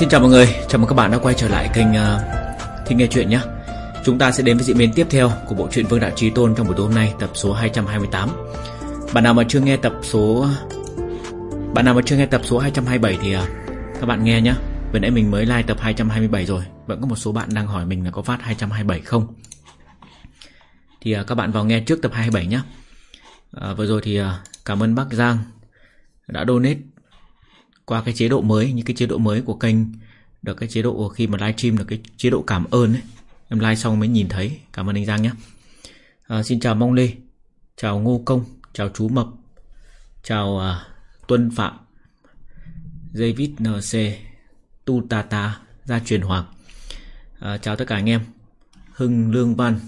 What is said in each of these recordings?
Xin chào mọi người, chào mừng các bạn đã quay trở lại kênh uh, Thích Nghe Chuyện nhé. Chúng ta sẽ đến với diễn biến tiếp theo của bộ truyện Vương Đạo Trí Tôn trong buổi tối hôm nay, tập số 228 Bạn nào mà chưa nghe tập số... Bạn nào mà chưa nghe tập số 227 thì uh, các bạn nghe nhé. Vừa nãy mình mới like tập 227 rồi Vẫn có một số bạn đang hỏi mình là có phát 227 không? Thì uh, các bạn vào nghe trước tập 27 nhé. Uh, Vừa rồi thì uh, cảm ơn Bắc Giang đã donate qua cái chế độ mới như cái chế độ mới của kênh được cái chế độ khi mà livestream được cái chế độ cảm ơn ấy. Em like xong mới nhìn thấy. Cảm ơn anh Giang nhé. À, xin chào Mong Lê chào Ngô Công chào chú Mập chào à, Tuân Phạm David NC Tu Tata Gia Truyền Hoàng. À, chào tất cả anh em. Hưng Lương Văn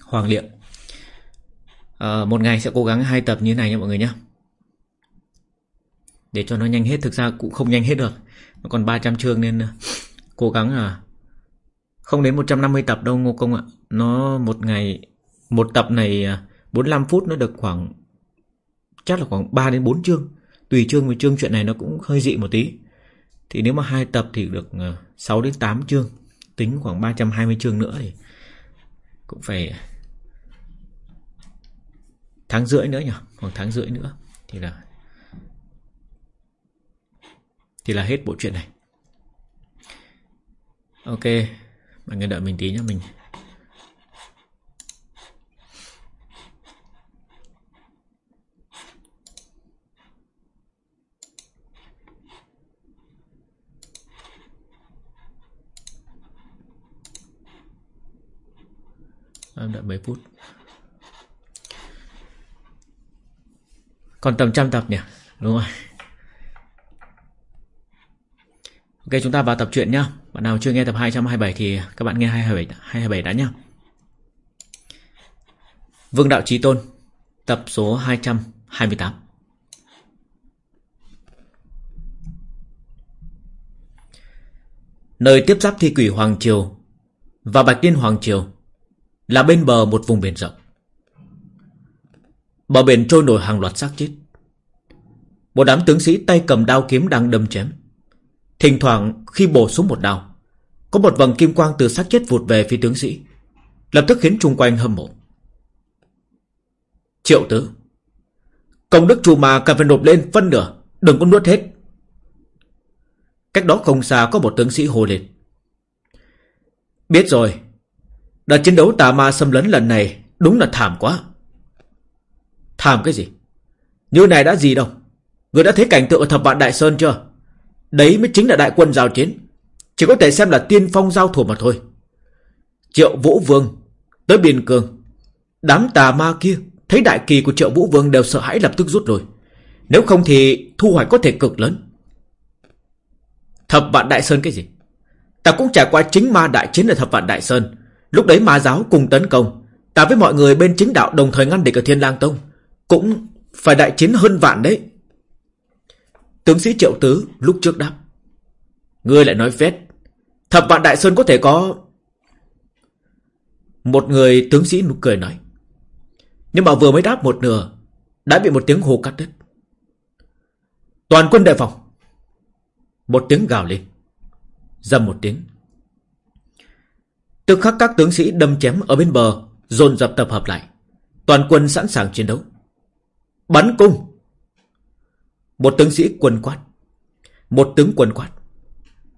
Hoàng Liệm à, một ngày sẽ cố gắng hai tập như thế này nha mọi người nhé để cho nó nhanh hết, Thực ra cũng không nhanh hết được. Nó còn 300 chương nên ờ, Cố gắng là Không đến 150 tập đâu, Ngô Công ạ. Nó một ngày, Một tập này ờ, 45 phút nó được khoảng, Chắc là khoảng 3 đến 4 chương. Tùy chương, vì chương chuyện này nó cũng hơi dị một tí. Thì nếu mà hai tập thì được ờ, 6 đến 8 chương. Tính khoảng 320 chương nữa thì Cũng phải Tháng rưỡi nữa nhỉ? Khoảng tháng rưỡi nữa Thì là thì là hết bộ truyện này. Ok Mọi người đợi mình tí nhé Mình Em đợi mấy phút. Còn tầm trăm tập nhỉ? Đúng rồi. Ok chúng ta vào tập truyện nhá. Bạn nào chưa nghe tập 227 thì các bạn nghe 227, 227 đã nhá. Vương Đạo Trí Tôn Tập số 228 Nơi tiếp giáp thi quỷ Hoàng Triều Và Bạch Tiên Hoàng Triều Là bên bờ một vùng biển rộng. Bờ biển trôi nổi hàng loạt xác chết. Một đám tướng sĩ tay cầm đao kiếm đang đâm chém. Thỉnh thoảng khi bổ xuống một đao, Có một vầng kim quang từ xác chết vụt về phía tướng sĩ, Lập tức khiến chung quanh hâm mộ. Triệu tứ, Công đức chùa mà cần phải nộp lên phân nửa, Đừng có nuốt hết. Cách đó không xa có một tướng sĩ hồ lên. Biết rồi, Đợt chiến đấu tà ma xâm lấn lần này Đúng là thảm quá. Thảm cái gì? Như này đã gì đâu? Người đã thấy cảnh tượng ở thập vạn Đại Sơn chưa? Đấy mới chính là đại quân giao chiến. Chỉ có thể xem là tiên phong giao thủ mà thôi. Triệu Vũ Vương Tới biên cương. Đám tà ma kia Thấy đại kỳ của triệu Vũ Vương đều sợ hãi lập tức rút rồi. Nếu không thì thu hoạch có thể cực lớn. Thập vạn đại sơn cái gì? Ta cũng trải qua chính ma đại chiến ở thập vạn đại sơn. Lúc đấy ma giáo cùng tấn công. Ta với mọi người bên chính đạo đồng thời ngăn địch ở thiên lang tông. Cũng phải đại chiến hơn vạn đấy. Tướng sĩ Triệu Tứ lúc trước đáp. Ngươi lại nói phét. Thập vạn Đại Sơn có thể có... Một người tướng sĩ nụ cười nói. Nhưng mà vừa mới đáp một nửa, đã bị một tiếng hô cắt đứt. Toàn quân đề phòng. Một tiếng gào lên. Dầm một tiếng. Tức khắc các tướng sĩ đâm chém ở bên bờ, dồn dập tập hợp lại. Toàn quân sẵn sàng chiến đấu. Bắn cung! Một tướng sĩ quân quát. Một tướng quân quát.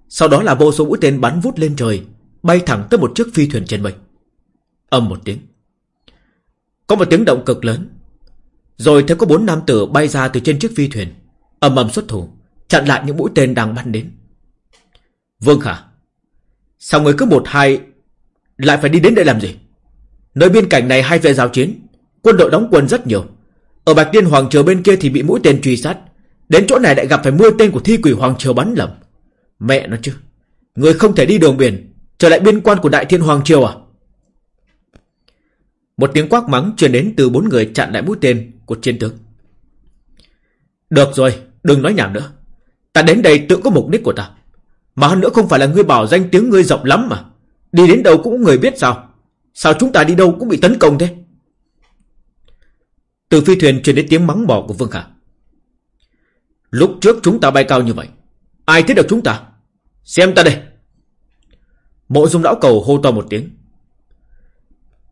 Sau đó là vô số mũi tên bắn vút lên trời, Bay thẳng tới một chiếc phi thuyền trên mây Âm một tiếng. Có một tiếng động cực lớn. Rồi thấy có bốn nam tử bay ra từ trên chiếc phi thuyền. Âm ầm xuất thủ, Chặn lại những mũi tên đang bắn đến. Vương Khả, Sao người cứ một hai Lại phải đi đến đây làm gì? Nơi biên cảnh này hai phe giao chiến, Quân đội đóng quân rất nhiều. Ở Bạch Liên Hoàng chờ bên kia thì bị mũi tên truy sát. Đến chỗ này lại gặp phải mưa tên của thi quỷ Hoàng Triều bắn lầm. Mẹ nó chứ. Người không thể đi đường biển. Trở lại biên quan của Đại Thiên Hoàng Triều à? Một tiếng quát mắng truyền đến từ bốn người chặn lại mũi tên của chiến tướng. Được rồi, đừng nói nhảm nữa. Ta đến đây tự có mục đích của ta. Mà hơn nữa không phải là ngươi bảo danh tiếng ngươi rộng lắm mà. Đi đến đâu cũng người biết sao. Sao chúng ta đi đâu cũng bị tấn công thế? Từ phi thuyền truyền đến tiếng mắng bỏ của Vương Khả. Lúc trước chúng ta bay cao như vậy, Ai thấy được chúng ta? Xem ta đây. Mộ dung lão cầu hô to một tiếng.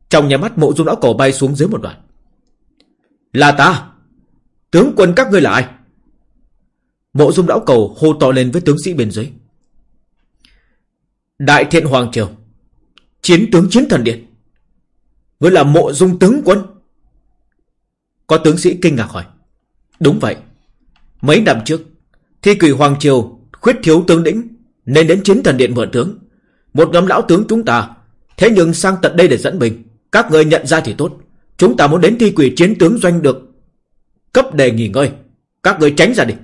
Trong nhà mắt mộ dung lão cầu bay xuống dưới một đoạn. Là ta. Tướng quân các ngươi là ai? Mộ dung lão cầu hô to lên với tướng sĩ bên dưới. Đại thiện Hoàng Triều, Chiến tướng chiến thần điện. Ngươi là mộ dung tướng quân. Có tướng sĩ kinh ngạc hỏi. Đúng vậy. Mấy năm trước, Thi quỷ Hoàng Triều khuyết thiếu tướng lĩnh, Nên đến chiến thần điện mượn tướng. Một nhóm lão tướng chúng ta, Thế nhưng sang tận đây để dẫn mình. Các người nhận ra thì tốt. Chúng ta muốn đến thi quỷ chiến tướng doanh được Cấp đề nghỉ ngơi. Các người tránh ra đi.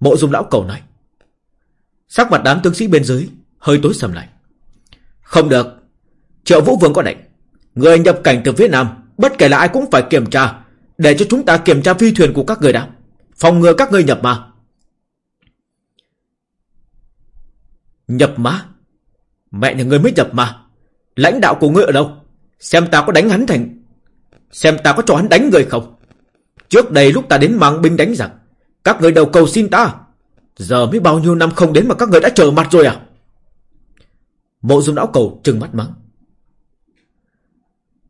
Mộ dung lão cầu nói. Sắc mặt đám tướng sĩ bên dưới Hơi tối sầm lại. Không được. Triệu Vũ Vương có lệnh. Người nhập cảnh từ phía Nam, Bất kể là ai cũng phải kiểm tra, Để cho chúng ta kiểm tra phi thuyền của các người đã. Phòng ngừa các ngươi nhập mà Nhập ma? Mẹ nhà ngươi mới nhập ma. Lãnh đạo của ngươi ở đâu? Xem ta có đánh hắn thành, Xem ta có cho hắn đánh người không? Trước đây lúc ta đến mang binh đánh giặc, Các người đầu cầu xin ta. Giờ mới bao nhiêu năm không đến mà các người đã trở mặt rồi à? Mộ dung lão cầu trừng mắt mắng.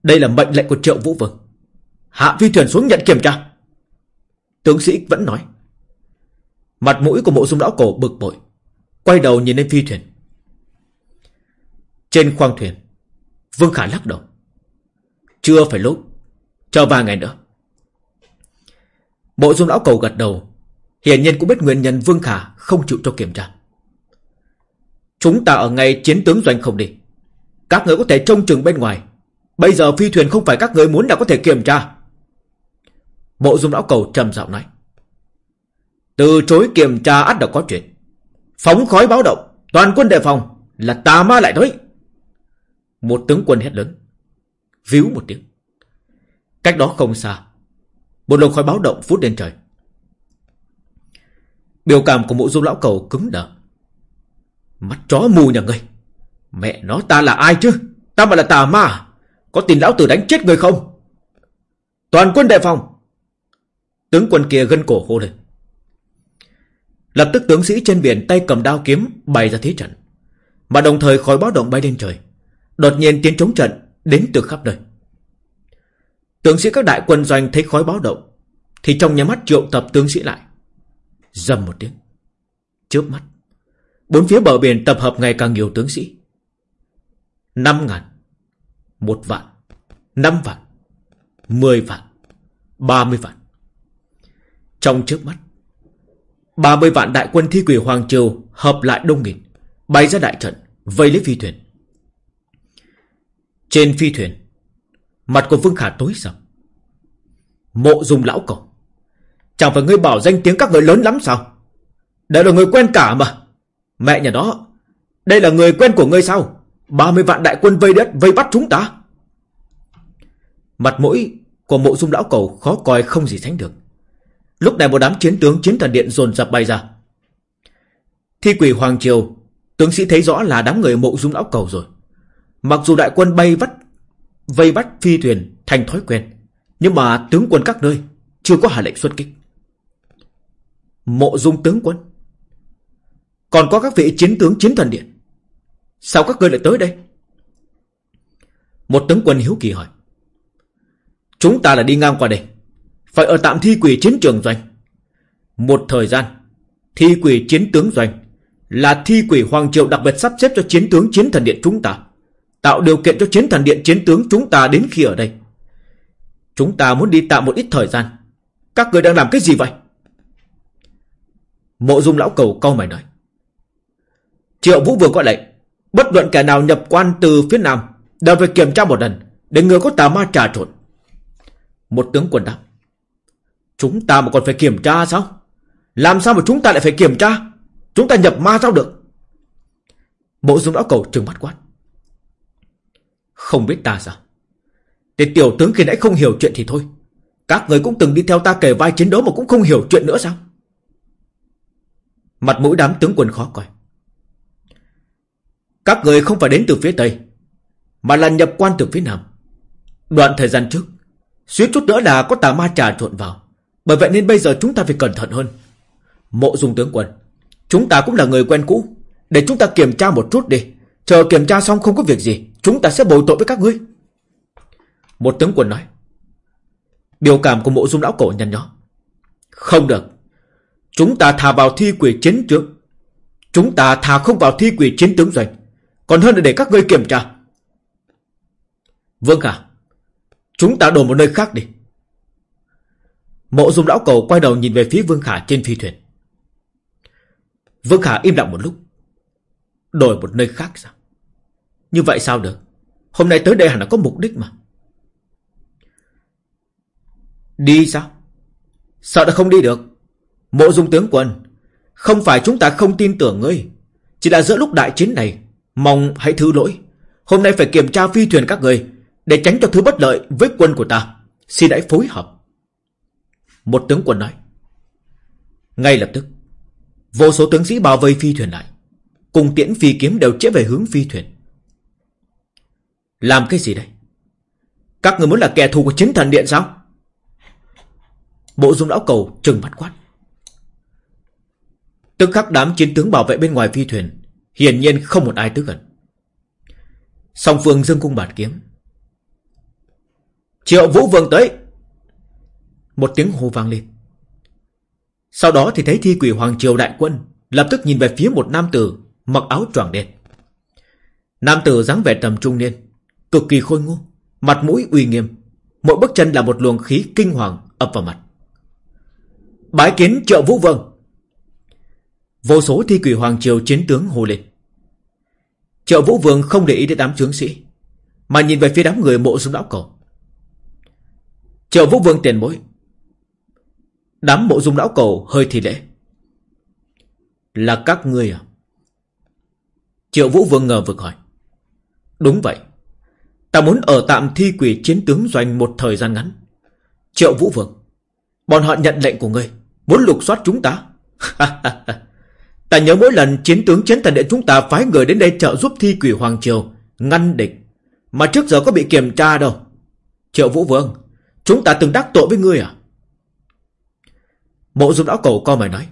Đây là mệnh lệnh của triệu vũ vương. Hạ phi thuyền xuống nhận kiểm tra. Tướng sĩ vẫn nói. Mặt mũi của mộ dung lão cổ bực bội, Quay đầu nhìn lên phi thuyền. Trên khoang thuyền, Vương Khả lắc đầu. Chưa phải lúc, Chờ vài ngày nữa. Mộ dung lão cầu gật đầu, Hiển nhiên cũng biết nguyên nhân Vương Khả không chịu cho kiểm tra. Chúng ta ở ngay chiến tướng doanh không đi. Các người có thể trông chừng bên ngoài. Bây giờ phi thuyền không phải các người muốn là có thể kiểm tra. Mộ dung lão cầu trầm giọng nói. Từ chối kiểm tra ắt đã có chuyện. Phóng khói báo động. Toàn quân đề phòng. Là tà ma lại đấy. Một tướng quân hét lớn. Víu một tiếng. Cách đó không xa. Một lồng khói báo động phút lên trời. Biểu cảm của mộ dung lão cầu cứng đờ. Mắt chó mù nhà ngươi. Mẹ nó ta là ai chứ? Ta mà là tà ma. Có tin lão tử đánh chết người không? Toàn quân đề phòng. Tướng quân kia gân cổ hô lên Lập tức tướng sĩ trên biển tay cầm đao kiếm bày ra thế trận. Mà đồng thời khói báo động bay lên trời. Đột nhiên tiếng chống trận đến từ khắp nơi. Tướng sĩ các đại quân doanh thấy khói báo động. Thì trong nhà mắt triệu tập tướng sĩ lại. Dầm một tiếng. Chớp mắt. Bốn phía bờ biển tập hợp ngày càng nhiều tướng sĩ. Năm ngàn. Một vạn. Năm vạn. Mười vạn. Ba mươi vạn. Trong trước mắt 30 vạn đại quân thi quỷ Hoàng Triều hợp lại đông nghìn, bay ra đại trận, vây lấy phi thuyền. Trên phi thuyền, mặt của Vương Khả tối sầm. Mộ dùng lão cổ. Chẳng phải ngươi bảo danh tiếng các người lớn lắm sao? Đây là người quen cả mà. Mẹ nhà đó, đây là người quen của ngươi sao? 30 vạn đại quân vây đất, vây bắt chúng ta. Mặt mũi của mộ dung lão cầu khó coi không gì sánh được. Lúc này một đám chiến tướng chiến thần điện dồn dập bay ra. Thi quỷ Hoàng Triều, tướng sĩ thấy rõ là đám người mộ dung lão cầu rồi. Mặc dù đại quân bay vắt, vây bắt phi thuyền thành thói quen, nhưng mà tướng quân các nơi chưa có hạ lệnh xuất kích. Mộ dung tướng quân. Còn có các vị chiến tướng chiến thần điện. Sao các ngươi lại tới đây? Một tướng quân hiếu kỳ hỏi. Chúng ta là đi ngang qua đây. Phải ở tạm thi quỷ chiến trường doanh. Một thời gian, Thi quỷ chiến tướng doanh Là thi quỷ Hoàng Triều đặc biệt sắp xếp cho chiến tướng chiến thần điện chúng ta, Tạo điều kiện cho chiến thần điện chiến tướng chúng ta đến khi ở đây. Chúng ta muốn đi tạm một ít thời gian. Các người đang làm cái gì vậy? Mộ dung lão cầu câu mày nói. Triệu Vũ vừa gọi lệnh, Bất luận kẻ nào nhập quan từ phía Nam, Đều phải kiểm tra một lần Để người có tà ma trà trộn. Một tướng quân đáp. Chúng ta mà còn phải kiểm tra sao? Làm sao mà chúng ta lại phải kiểm tra? Chúng ta nhập ma sao được? Bộ dung lão cầu trừng mắt quát. Không biết ta sao? để tiểu tướng khi nãy không hiểu chuyện thì thôi. Các người cũng từng đi theo ta kể vai chiến đấu mà cũng không hiểu chuyện nữa sao? Mặt mũi đám tướng quân khó coi. Các người không phải đến từ phía Tây, mà là nhập quan từ phía Nam. Đoạn thời gian trước, suýt chút nữa là có tà ma trà trộn vào bởi vậy nên bây giờ chúng ta phải cẩn thận hơn. Mộ dung tướng quân, chúng ta cũng là người quen cũ, Để chúng ta kiểm tra một chút đi. Chờ kiểm tra xong không có việc gì Chúng ta sẽ bồi tội với các ngươi. Một tướng quân nói. Biểu cảm của mộ dung lão cổ nhăn nhó. Không được. Chúng ta thà vào thi quỷ chiến trước Chúng ta thà không vào thi quỷ chiến tướng doanh Còn hơn là để các ngươi kiểm tra. Vâng cả Chúng ta đổi một nơi khác đi. Mộ dung lão cầu quay đầu nhìn về phía Vương Khả trên phi thuyền. Vương Khả im lặng một lúc. Đổi một nơi khác sao? Như vậy sao được? Hôm nay tới đây hẳn là có mục đích mà. Đi sao? Sợ là không đi được. Mộ dung tướng quân, Không phải chúng ta không tin tưởng ngươi. Chỉ là giữa lúc đại chiến này, Mong hãy thứ lỗi. Hôm nay phải kiểm tra phi thuyền các người Để tránh cho thứ bất lợi với quân của ta. Xin hãy phối hợp. Một tướng quân nói. Ngay lập tức, Vô số tướng sĩ bao vây phi thuyền lại. Cùng tiễn phi kiếm đều chĩa về hướng phi thuyền. Làm cái gì đây? Các người muốn là kẻ thù của chính thần điện sao? Bộ dung lão cầu trừng mắt quát. Tức khắc đám chiến tướng bảo vệ bên ngoài phi thuyền, Hiển nhiên không một ai tới gần. Song phương dương cung bạt kiếm. Triệu Vũ Vương tới một tiếng hô vang lên. Sau đó thì thấy thi quỷ Hoàng Triều đại quân Lập tức nhìn về phía một nam tử Mặc áo choàng đen. Nam tử dáng vẻ tầm trung niên, Cực kỳ khôi ngô, Mặt mũi uy nghiêm, Mỗi bước chân là một luồng khí kinh hoàng ập vào mặt. Bái kiến trợ Vũ Vương. Vô số thi quỷ Hoàng Triều chiến tướng hô lên. Trợ Vũ Vương không để ý đến đám tướng sĩ, Mà nhìn về phía đám người mộ dung lão cổ. Trợ Vũ Vương tiền bối Đám bộ dung lão cầu hơi thì lễ. Là các ngươi à? Triệu Vũ Vương ngờ vực hỏi. Đúng vậy. Ta muốn ở tạm thi quỷ chiến tướng doanh một thời gian ngắn. Triệu Vũ Vương, Bọn họ nhận lệnh của ngươi, Muốn lục soát chúng ta. Ta nhớ mỗi lần chiến tướng chiến thần điện chúng ta phái người đến đây trợ giúp thi quỷ Hoàng Triều, Ngăn địch. Mà trước giờ có bị kiểm tra đâu. Triệu Vũ Vương, Chúng ta từng đắc tội với ngươi à? Mộ dung lão cầu co mày nói.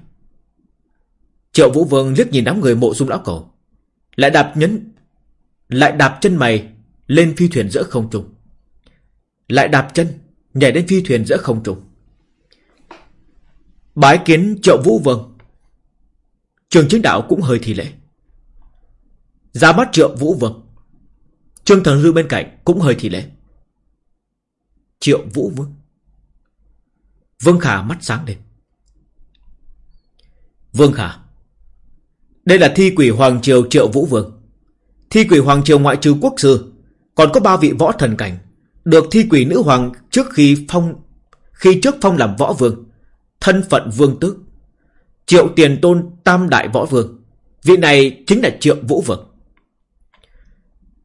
Triệu Vũ Vương liếc nhìn đám người mộ dung lão cầu, Lại đạp nhấn, Lại đạp chân mày Lên phi thuyền giữa không trung. Lại đạp chân, Nhảy đến phi thuyền giữa không trung. Bái kiến Triệu Vũ Vương. Trường chiến đạo cũng hơi thì lễ. Ra mắt Triệu Vũ Vương. Trương Thần Lưu bên cạnh cũng hơi thì lễ. Triệu Vũ Vương. Vương Khả mắt sáng lên. Vương Khả. Đây là thi quỷ Hoàng Triều Triệu Vũ Vương. Thi quỷ Hoàng Triều ngoại trừ quốc sư, Còn có ba vị võ thần cảnh, Được thi quỷ nữ hoàng trước khi phong, Khi trước phong làm võ vương, Thân phận vương tước. Triệu tiền tôn tam đại võ vương, Vị này chính là Triệu Vũ Vương.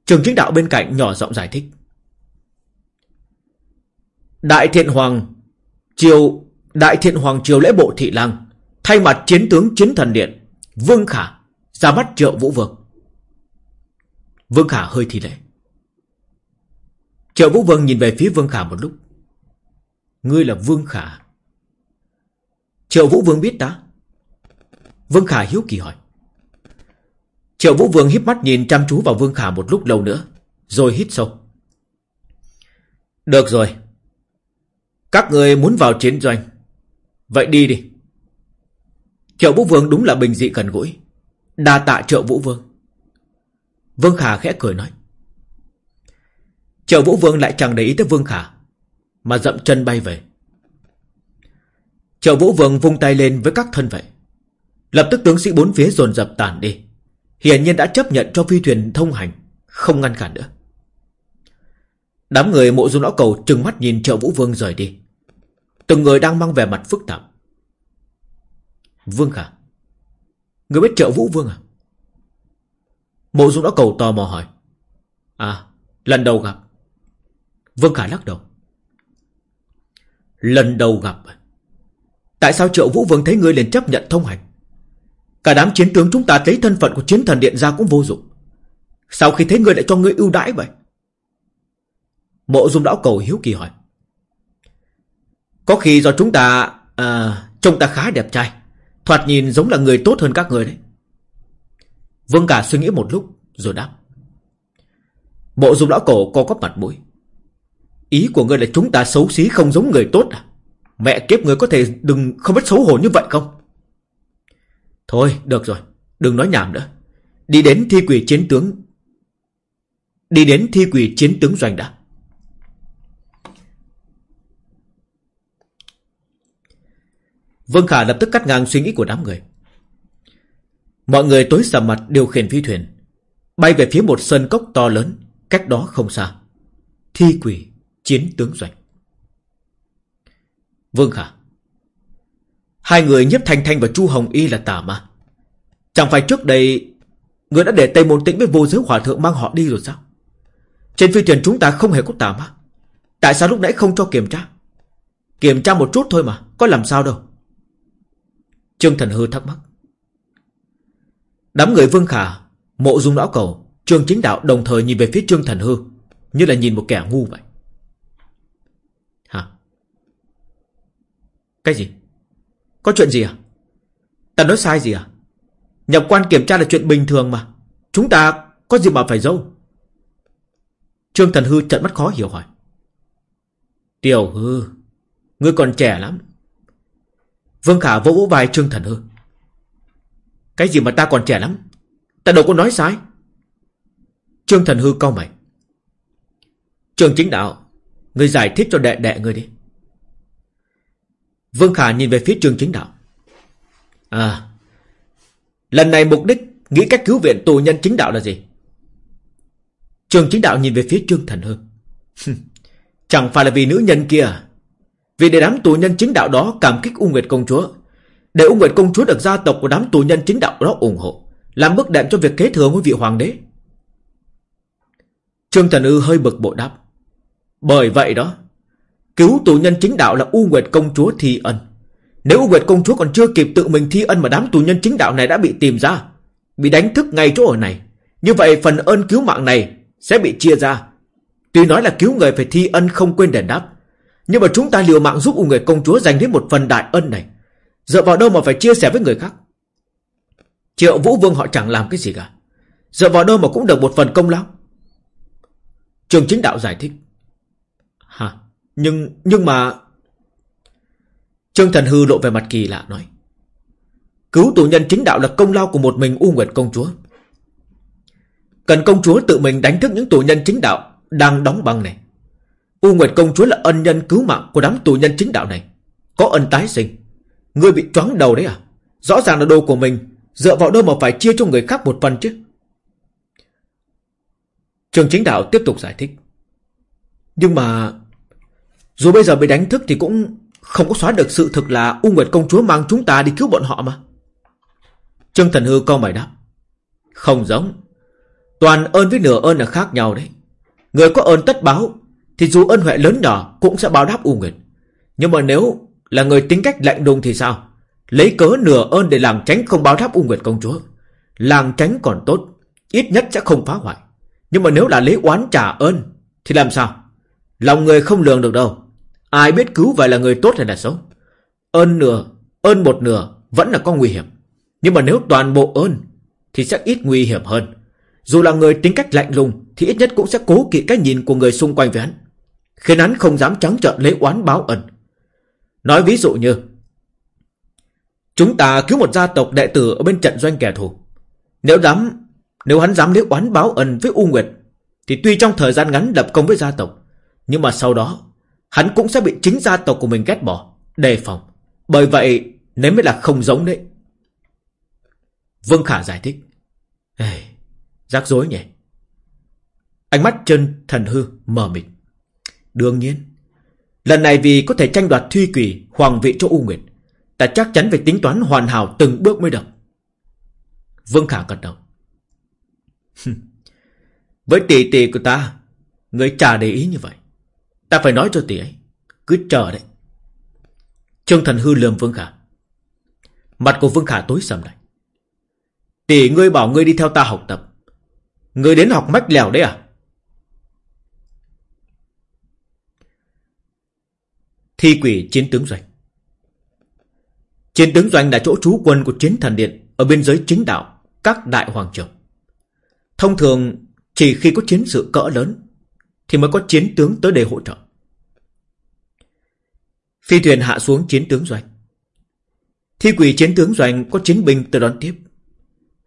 Trường chính đạo bên cạnh nhỏ giọng giải thích. Đại thiện hoàng Triều, Đại thiện hoàng triều lễ bộ thị lang Thay mặt chiến tướng chiến thần điện, Vương Khả ra mắt Triệu Vũ Vương. Vương Khả hơi thì lễ. Triệu Vũ Vương nhìn về phía Vương Khả một lúc. Ngươi là Vương Khả. Triệu Vũ Vương biết ta? Vương Khả hiếu kỳ hỏi. Triệu Vũ Vương híp mắt nhìn chăm chú vào Vương Khả một lúc lâu nữa, Rồi hít sâu. Được rồi. Các người muốn vào chiến doanh. Vậy đi đi. Triệu Vũ Vương đúng là bình dị cần gũi. Đa tạ Triệu Vũ Vương. Vương Khả khẽ cười nói. Triệu Vũ Vương lại chẳng để ý tới Vương Khả, Mà dậm chân bay về. Triệu Vũ Vương vung tay lên với các thân vệ. Lập tức tướng sĩ bốn phía dồn dập tản đi. Hiển nhiên đã chấp nhận cho phi thuyền thông hành, Không ngăn cản nữa. Đám người mộ dung lão cầu trừng mắt nhìn Triệu Vũ Vương rời đi. Từng người đang mang vẻ mặt phức tạp. Vương Khả Người biết trợ Vũ Vương à? Mộ dung đã cầu tò mò hỏi. À lần đầu gặp. Vương Khả lắc đầu. Lần đầu gặp? Tại sao Triệu Vũ Vương thấy ngươi liền chấp nhận thông hành? Cả đám chiến tướng chúng ta thấy thân phận của chiến thần điện ra cũng vô dụng. Sau khi thấy ngươi lại cho ngươi ưu đãi vậy? Mộ dung lão cầu hiếu kỳ hỏi. Có khi do chúng ta à, Trông ta khá đẹp trai. Thoạt nhìn giống là người tốt hơn các người đấy Vương cả suy nghĩ một lúc rồi đáp. Mộ dung lão cổ co có mặt mũi. Ý của ngươi là chúng ta xấu xí không giống người tốt à? Mẹ kiếp người có thể đừng không biết xấu hổ như vậy không? Thôi, được rồi. Đừng nói nhảm nữa. Đi đến thi quỷ chiến tướng. Đi đến thi quỷ chiến tướng doanh đã. Vương Khả lập tức cắt ngang suy nghĩ của đám người. Mọi người tối sầm mặt điều khiển phi thuyền. Bay về phía một sân cốc to lớn, cách đó không xa. Thi quỷ, chiến tướng doanh. Vương Khả. Hai người nhiếp thanh thanh và Chu Hồng Y là tà ma. Chẳng phải trước đây Người đã để Tây Môn Tĩnh với vô giới hòa thượng mang họ đi rồi sao Trên phi thuyền chúng ta không hề có tà ma Tại sao lúc nãy không cho kiểm tra Kiểm tra một chút thôi mà Có làm sao đâu Trương Thần Hư thắc mắc. Đám người Vương Khả, Mộ dung lão cầu, Trương Chính Đạo đồng thời nhìn về phía Trương Thần Hư, Như là nhìn một kẻ ngu vậy. Hả? Cái gì? Có chuyện gì à? Ta nói sai gì à? Nhập quan kiểm tra là chuyện bình thường mà. Chúng ta có gì mà phải dâu Trương Thần Hư trận mắt khó hiểu hỏi. Tiểu Hư, Ngươi còn trẻ lắm. Vương Khả vỗ vỗ vai Trương Thần Hư. Cái gì mà ta còn trẻ lắm? Ta đâu có nói sai. Trương Thần Hư cau mày. Trương Chính Đạo, người giải thích cho đệ đệ người đi. Vương Khả nhìn về phía Trương Chính Đạo. À Lần này mục đích Nghĩ cách cứu viện tù nhân chính đạo là gì? Trương chính đạo nhìn về phía Trương Thần Hư. Chẳng phải là vì nữ nhân kia à? Vì để đám tù nhân chính đạo đó cảm kích U Nguyệt Công Chúa Để U Nguyệt Công Chúa được gia tộc của đám tù nhân chính đạo đó ủng hộ Làm bước đệm cho việc kế thừa ngôi vị hoàng đế Trương Thần Ư hơi bực bội đáp Bởi vậy đó Cứu tù nhân chính đạo là U Nguyệt Công Chúa Thi Ân nếu U Nguyệt công chúa còn chưa kịp tự mình thi ân mà đám tù nhân chính đạo này đã bị tìm ra, bị đánh thức ngay chỗ ở này, như vậy phần ơn cứu mạng này sẽ bị chia ra. Tuy nói là cứu người phải thi ân không quên đền đáp, nhưng mà chúng ta liều mạng giúp U người công chúa giành đến một phần đại ân này, dựa vào đâu mà phải chia sẻ với người khác? Triệu Vũ Vương họ chẳng làm cái gì cả, dựa vào đâu mà cũng được một phần công lao. Trường chính đạo giải thích. Hả? Nhưng, nhưng mà Trương Thần Hư lộ về mặt kỳ lạ nói. Cứu tù nhân chính đạo là công lao của một mình U Nguyệt công chúa. Cần công chúa tự mình đánh thức những tù nhân chính đạo đang đóng băng này. U Nguyệt công chúa là ân nhân cứu mạng của đám tù nhân chính đạo này. Có ân tái sinh. Ngươi bị choáng đầu đấy à? Rõ ràng là đồ của mình, dựa vào đâu mà phải chia cho người khác một phần chứ? Trường chính đạo tiếp tục giải thích. Nhưng mà... Dù bây giờ bị đánh thức thì cũng không có xóa được sự thực là U Nguyệt công chúa mang chúng ta đi cứu bọn họ mà. Trương Thần Hư câu mày đáp. Không giống. Toàn ơn với nửa ơn là khác nhau đấy. Người có ơn tất báo, thì dù ơn huệ lớn nhỏ cũng sẽ báo đáp U Nguyệt. Nhưng mà nếu là người tính cách lạnh lùng thì sao? Lấy cớ nửa ơn để làm tránh không báo đáp U Nguyệt công chúa. Làm tránh còn tốt, ít nhất sẽ không phá hoại. Nhưng mà nếu là lấy oán trả ơn, thì làm sao? Lòng người không lường được đâu. Ai biết cứu vậy là người tốt hay là xấu Ơn nửa Ơn một nửa Vẫn là có nguy hiểm Nhưng mà nếu toàn bộ ơn Thì sẽ ít nguy hiểm hơn Dù là người tính cách lạnh lùng Thì ít nhất cũng sẽ cố kỵ cái nhìn của người xung quanh với hắn Khiến hắn không dám trắng trợn lấy oán báo ẩn, Nói ví dụ như Chúng ta cứu một gia tộc đệ tử Ở bên trận doanh kẻ thù. Nếu dám Nếu hắn dám lấy oán báo ẩn với U Nguyệt Thì tuy trong thời gian ngắn lập công với gia tộc Nhưng mà sau đó Hắn cũng sẽ bị chính gia tộc của mình ghét bỏ Đề phòng. Bởi vậy nếu mới là không giống đấy. Vương Khả giải thích Ê, Rắc rối nhỉ. Ánh mắt chân thần hư mờ mịt. Đương nhiên, Lần này vì có thể tranh đoạt thi quỷ, Hoàng vị cho U Nguyệt, Ta chắc chắn phải tính toán hoàn hảo từng bước mới được. Vương Khả gật đầu. Với tỷ tỷ của ta, Người chả để ý như vậy. Ta phải nói cho tỷ ấy, Cứ chờ đấy. Trương Thần hư lườm Vương Khả. Mặt của Vương Khả tối sầm lại. Tỷ ngươi bảo ngươi đi theo ta học tập. Ngươi đến học mách lèo đấy à? Thi quỷ chiến tướng doanh. Chiến tướng doanh là chỗ trú quân của chiến thần điện Ở biên giới chính đạo Các đại hoàng triều. Thông thường, chỉ khi có chiến sự cỡ lớn Thì mới có chiến tướng tới để hỗ trợ. Phi thuyền hạ xuống chiến tướng doanh. Thi quỷ chiến tướng doanh có chiến binh tới đón tiếp.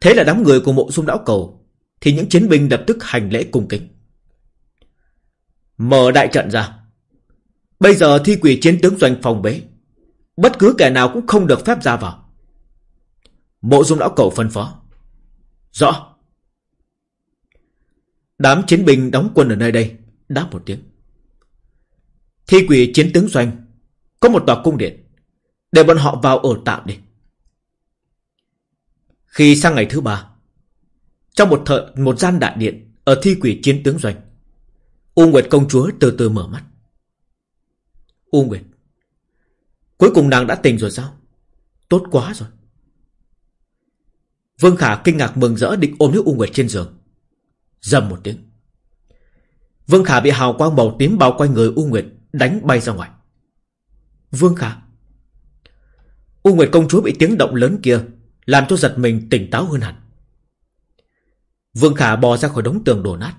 Thế là đám người của mộ dung đảo cầu Thì những chiến binh lập tức hành lễ cung kính. Mở đại trận ra. Bây giờ thi quỷ chiến tướng doanh phòng bế. Bất cứ kẻ nào cũng không được phép ra vào. Mộ dung lão cầu phân phó. Rõ. Đám chiến binh đóng quân ở nơi đây, Đáp một tiếng. Thi quỷ chiến tướng doanh, Có một tòa cung điện. Để bọn họ vào ở tạm đi. Khi sang ngày thứ ba, Trong một thợ một gian đại điện Ở thi quỷ chiến tướng doanh, U Nguyệt công chúa từ từ mở mắt. U Nguyệt Cuối cùng nàng đã tỉnh rồi sao? Tốt quá rồi. Vương Khả kinh ngạc mừng rỡ định ôm lấy U Nguyệt trên giường. Dầm một tiếng. Vương Khả bị hào quang màu tím bao quanh người U Nguyệt Đánh bay ra ngoài. Vương Khả. U Nguyệt công chúa bị tiếng động lớn kia Làm cho giật mình tỉnh táo hơn hẳn. Vương Khả bò ra khỏi đống tường đổ nát.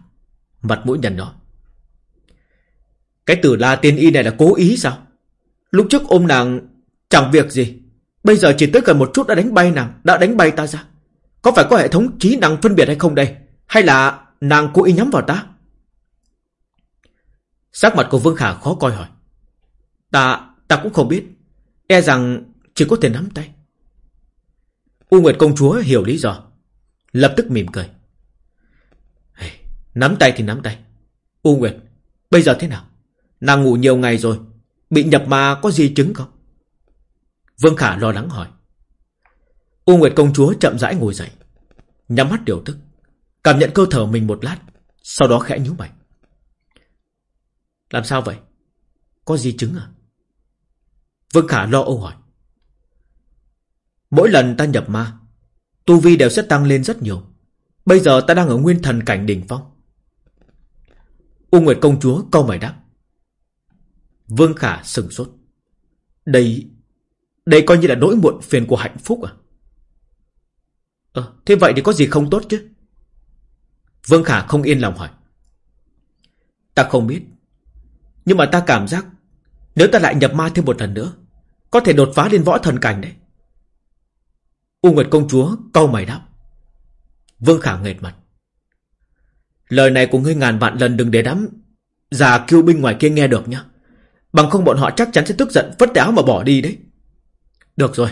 Mặt mũi nhăn nhó. Cái tử la tiên y này là cố ý sao? Lúc trước ôm nàng Chẳng việc gì Bây giờ chỉ tới gần một chút đã đánh bay nàng Đã đánh bay ta ra. Có phải có hệ thống trí năng phân biệt hay không đây? Hay là nàng cố ý nhắm vào ta? Sắc mặt của Vương Khả khó coi hỏi. Ta, ta cũng không biết. E rằng chỉ có thể nắm tay. U Nguyệt công chúa hiểu lý do Lập tức mỉm cười. Nắm tay thì nắm tay. U Nguyệt Bây giờ thế nào? Nàng ngủ nhiều ngày rồi. Bị nhập ma có di chứng không? Vương Khả lo lắng hỏi. U Nguyệt công chúa chậm rãi ngồi dậy, Nhắm mắt điều tức, Cảm nhận cơ thở mình một lát, Sau đó khẽ nhíu mày. Làm sao vậy? Có di chứng à? Vương Khả lo âu hỏi. Mỗi lần ta nhập ma, Tu vi đều sẽ tăng lên rất nhiều. Bây giờ ta đang ở nguyên thần cảnh đỉnh phong. U Nguyệt công chúa câu mày đáp. Vương Khả sừng sốt. Đây Đây coi như là nỗi muộn phiền của hạnh phúc à? Ờ thế vậy thì có gì không tốt chứ? Vương Khả không yên lòng hỏi. Ta không biết. Nhưng mà ta cảm giác Nếu ta lại nhập ma thêm một lần nữa, Có thể đột phá lên võ thần cảnh đấy. U Nguyệt công chúa câu mày đáp. Vương Khả nghệt mặt. Lời này của ngươi ngàn vạn lần đừng để đám Già kêu binh ngoài kia nghe được nhá. Bằng không bọn họ chắc chắn sẽ tức giận Vất áo mà bỏ đi đấy. Được rồi.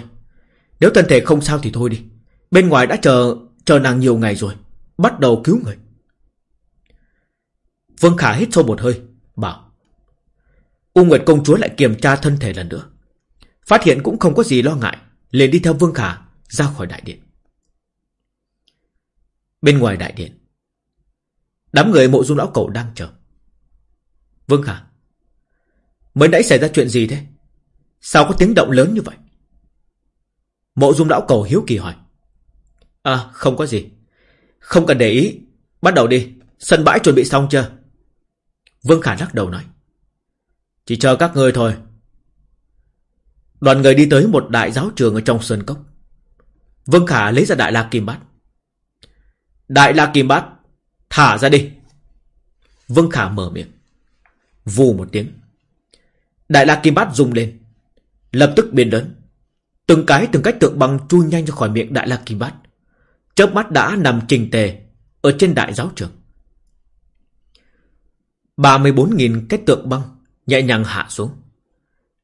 Nếu thân thể không sao thì thôi đi. Bên ngoài đã chờ chờ nàng nhiều ngày rồi. Bắt đầu cứu người. Vương Khả hít sâu một hơi, Bảo, U Nguyệt công chúa lại kiểm tra thân thể lần nữa. Phát hiện cũng không có gì lo ngại, liền đi theo Vương Khả ra khỏi đại điện. Bên ngoài đại điện, Đám người mộ dung lão cẩu đang chờ. Vương Khả Mới nãy xảy ra chuyện gì thế? Sao có tiếng động lớn như vậy? Mộ dung lão cầu hiếu kỳ hỏi. À không có gì. Không cần để ý. Bắt đầu đi. Sân bãi chuẩn bị xong chưa? Vương Khả lắc đầu nói. Chỉ chờ các người thôi. Đoàn người đi tới một đại giáo trường ở trong sơn cốc. Vương Khả lấy ra đại la kim bát. Đại la kim bát, Thả ra đi. Vương Khả mở miệng. Vù một tiếng. Đại la kim bát rung lên. Lập tức biến lớn. Từng cái, từng cách tượng băng chui nhanh ra khỏi miệng đại la kim bát. Chớp mắt đã nằm trình tề Ở trên đại giáo trường. 34.000 cái tượng băng Nhẹ nhàng hạ xuống.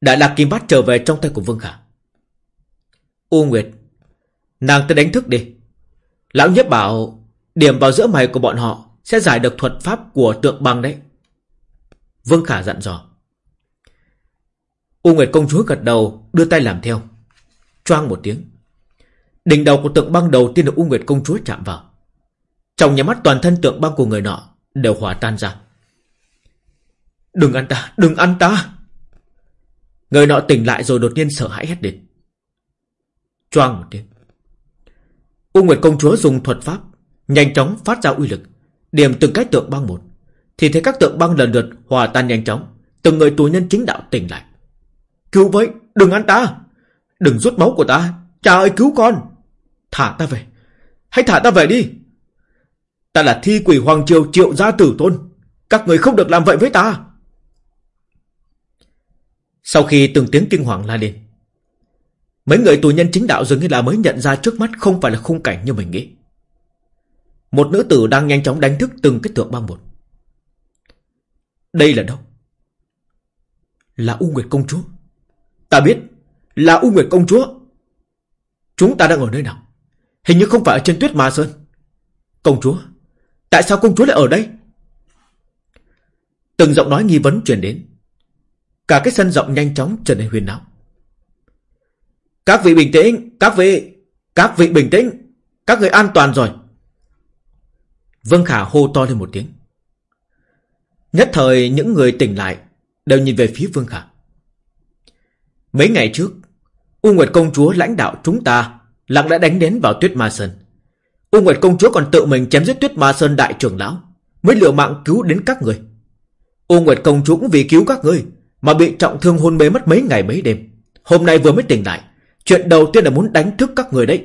Đại la kim bát trở về trong tay của Vương Khả. U Nguyệt, Nàng tới đánh thức đi. Lão nhất bảo Điểm vào giữa mày của bọn họ Sẽ giải được thuật pháp của tượng băng đấy. Vương Khả dặn dò. U Nguyệt công chúa gật đầu Đưa tay làm theo. Choang một tiếng. Đỉnh đầu của tượng băng đầu tiên được U Nguyệt công chúa chạm vào. Trong nhà mắt toàn thân tượng băng của người nọ Đều hòa tan ra. Đừng ăn ta, đừng ăn ta! Người nọ tỉnh lại rồi đột nhiên sợ hãi hét lên. Choang một tiếng. U Nguyệt công chúa dùng thuật pháp Nhanh chóng phát ra uy lực Điểm từng cái tượng băng một. Thì thấy các tượng băng lần lượt hòa tan nhanh chóng Từng người tù nhân chính đạo tỉnh lại. Cứu với, đừng ăn ta Đừng rút máu của ta Cha ơi cứu con Thả ta về Hãy thả ta về đi Ta là thi quỷ Hoàng Triều triệu gia tử tôn Các người không được làm vậy với ta Sau khi từng tiếng kinh hoàng la lên Mấy người tù nhân chính đạo dường như là mới nhận ra trước mắt không phải là khung cảnh như mình nghĩ. Một nữ tử đang nhanh chóng đánh thức từng cái tượng băng một. Đây là đâu? Là U Nguyệt Công Chúa. Ta biết, là U Nguyệt Công Chúa. Chúng ta đang ở nơi nào? Hình như không phải ở trên tuyết ma sơn. Công chúa, tại sao công chúa lại ở đây? Từng giọng nói nghi vấn truyền đến. Cả cái sân rộng nhanh chóng trở nên huyền náo Các vị bình tĩnh, các vị, các vị bình tĩnh, các người an toàn rồi. Vân Khả hô to lên một tiếng. Nhất thời những người tỉnh lại đều nhìn về phía Vương Khả. Mấy ngày trước, U Nguyệt Công Chúa lãnh đạo chúng ta lặng đã đánh đến vào Tuyết Ma Sơn. U Nguyệt Công Chúa còn tự mình chém giết Tuyết Ma Sơn đại trưởng lão, mới lựa mạng cứu đến các người. U Nguyệt Công Chúa cũng vì cứu các ngươi mà bị trọng thương hôn mê mất mấy ngày mấy đêm. Hôm nay vừa mới tỉnh lại, Chuyện đầu tiên là muốn đánh thức các người đấy.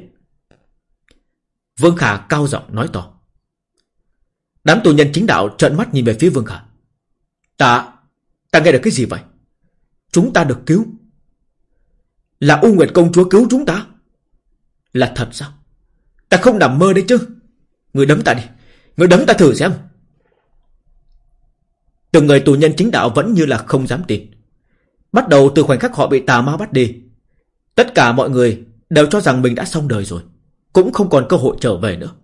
Vương Khả cao giọng nói to. Đám tù nhân chính đạo trợn mắt nhìn về phía Vương Khả. Ta, ta nghe được cái gì vậy? Chúng ta được cứu. Là U Nguyệt Công Chúa cứu chúng ta. Là thật sao? Ta không nằm mơ đấy chứ. Người đấm ta đi. Người đấm ta thử xem. Từng người tù nhân chính đạo vẫn như là không dám tin. Bắt đầu từ khoảnh khắc họ bị tà ma bắt đi Tất cả mọi người đều cho rằng mình đã xong đời rồi. Cũng không còn cơ hội trở về nữa.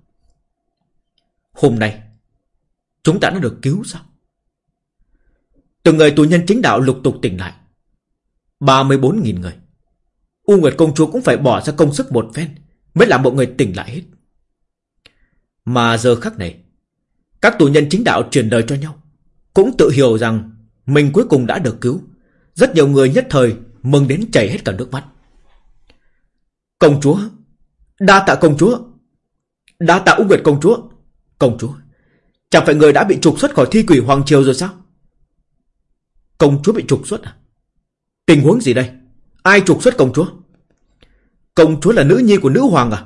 Hôm nay, chúng ta đã được cứu sao? Từng người tù nhân chính đạo lục tục tỉnh lại. 34.000 người. U Nguyệt Công Chúa cũng phải bỏ ra công sức một phen mới làm mọi người tỉnh lại hết. Mà giờ khắc này, các tù nhân chính đạo truyền đời cho nhau. Cũng tự hiểu rằng mình cuối cùng đã được cứu. Rất nhiều người nhất thời mừng đến chảy hết cả nước mắt. Công chúa Đa tạ công chúa Đa tạ ung nguyệt công chúa Công chúa Chẳng phải người đã bị trục xuất khỏi thi quỷ Hoàng Triều rồi sao Công chúa bị trục xuất à Tình huống gì đây Ai trục xuất công chúa Công chúa là nữ nhi của nữ hoàng à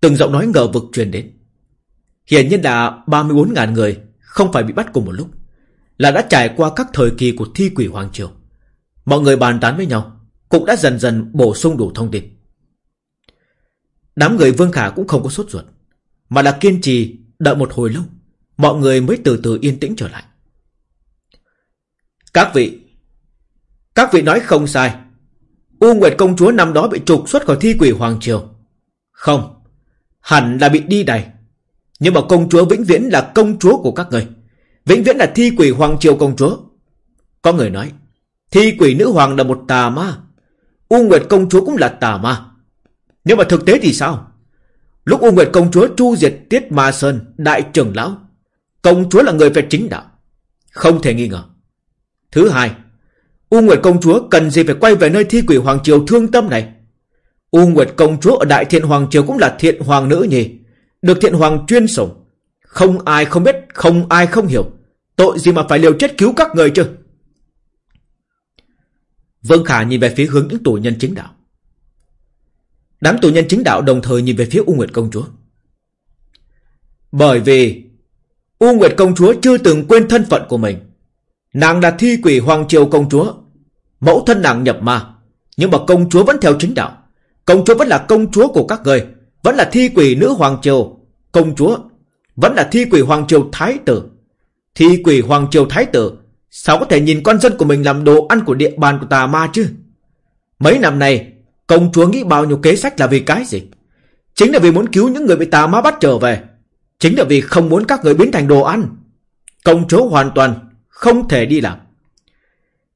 Từng giọng nói ngờ vực truyền đến Hiển nhiên là 34.000 người Không phải bị bắt cùng một lúc Là đã trải qua các thời kỳ của thi quỷ Hoàng Triều Mọi người bàn tán với nhau cũng đã dần dần bổ sung đủ thông tin. Đám người Vương Khả cũng không có sốt ruột, mà là kiên trì đợi một hồi lâu, mọi người mới từ từ yên tĩnh trở lại. Các vị, các vị nói không sai. U Nguyệt công chúa năm đó bị trục xuất khỏi thi quỷ Hoàng Triều. Không, hẳn là bị đi đày. Nhưng mà công chúa vĩnh viễn là công chúa của các người. Vĩnh viễn là thi quỷ Hoàng Triều công chúa. Có người nói, thi quỷ nữ hoàng là một tà ma. U Nguyệt công chúa cũng là tà ma. Nhưng mà thực tế thì sao? Lúc U Nguyệt công chúa chu diệt Tiết Ma Sơn, đại trưởng lão, công chúa là người về chính đạo. Không thể nghi ngờ. Thứ hai, U Nguyệt công chúa cần gì phải quay về nơi thi quỷ Hoàng Triều thương tâm này? U Nguyệt công chúa ở Đại Thiện Hoàng Triều cũng là thiện hoàng nữ nhỉ? Được thiện hoàng chuyên sủng. Không ai không biết, không ai không hiểu. Tội gì mà phải liều chết cứu các người chứ? Vương Khả nhìn về phía hướng những tù nhân chính đạo. Đám tù nhân chính đạo đồng thời nhìn về phía U Nguyệt Công Chúa. Bởi vì U Nguyệt Công Chúa chưa từng quên thân phận của mình. Nàng là thi quỷ Hoàng Triều Công Chúa. Mẫu thân nàng nhập ma. Nhưng mà công chúa vẫn theo chính đạo. Công chúa vẫn là công chúa của các người. Vẫn là thi quỷ nữ Hoàng Triều. Công chúa. Vẫn là thi quỷ Hoàng Triều Thái Tử. Thi quỷ Hoàng Triều Thái Tử, Sao có thể nhìn con dân của mình làm đồ ăn của địa bàn của tà ma chứ? Mấy năm nay, công chúa nghĩ bao nhiêu kế sách là vì cái gì? Chính là vì muốn cứu những người bị tà ma bắt trở về. Chính là vì không muốn các người biến thành đồ ăn. Công chúa hoàn toàn không thể đi làm.